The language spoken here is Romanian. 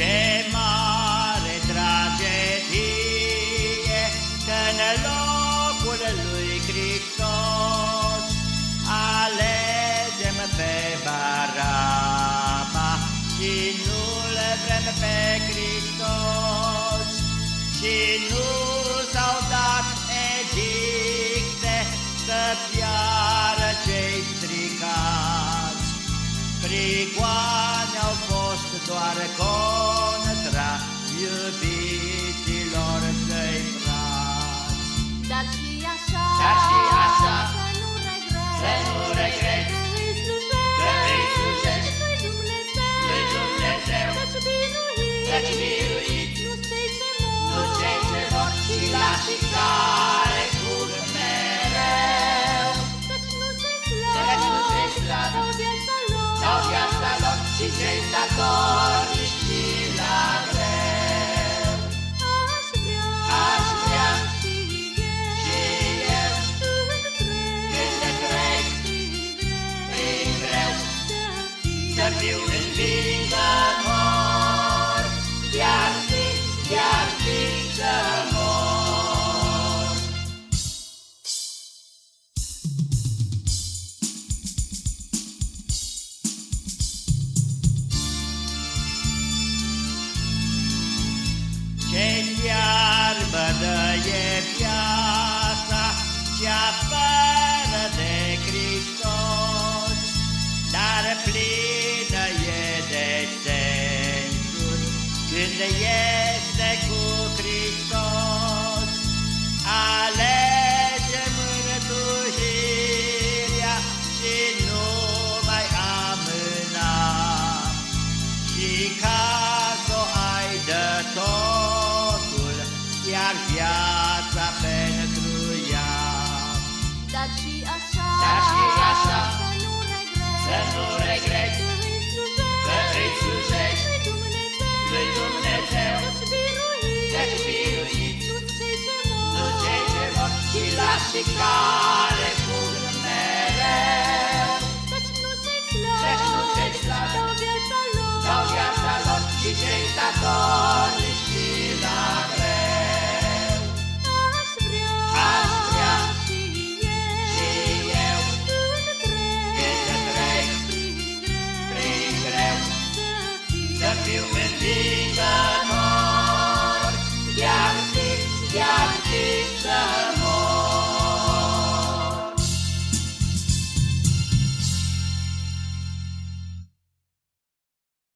Ce mare tragedie că în locul lui Hristos alegem pe Baraba și nu-l vrem pe Hristos și nu și așa, Dar și așa, să nu regreți, să nu regreți, că îi slujești, că îi slujești. Lui Dumnezeu, lui Dumnezeu, căci biruit, căci biruit, nu-s cei ce mor, nu cei ce mor, ci lași care curg mereu. căci nu cei Căci nu cei slabi, slabi, dau viața lor, Dau viața lor și cei statornici fiu învingător Chiar fi, chiar fi să mor. Ce iarbă dăie viața Cea fără de Hristos Dar plină Când este cu Hristos Alege mântuirea Și nu mai amâna. Și ca biruit, căci biruit, nu-s cei ce mor, nu cei ce mor, ci lași care curg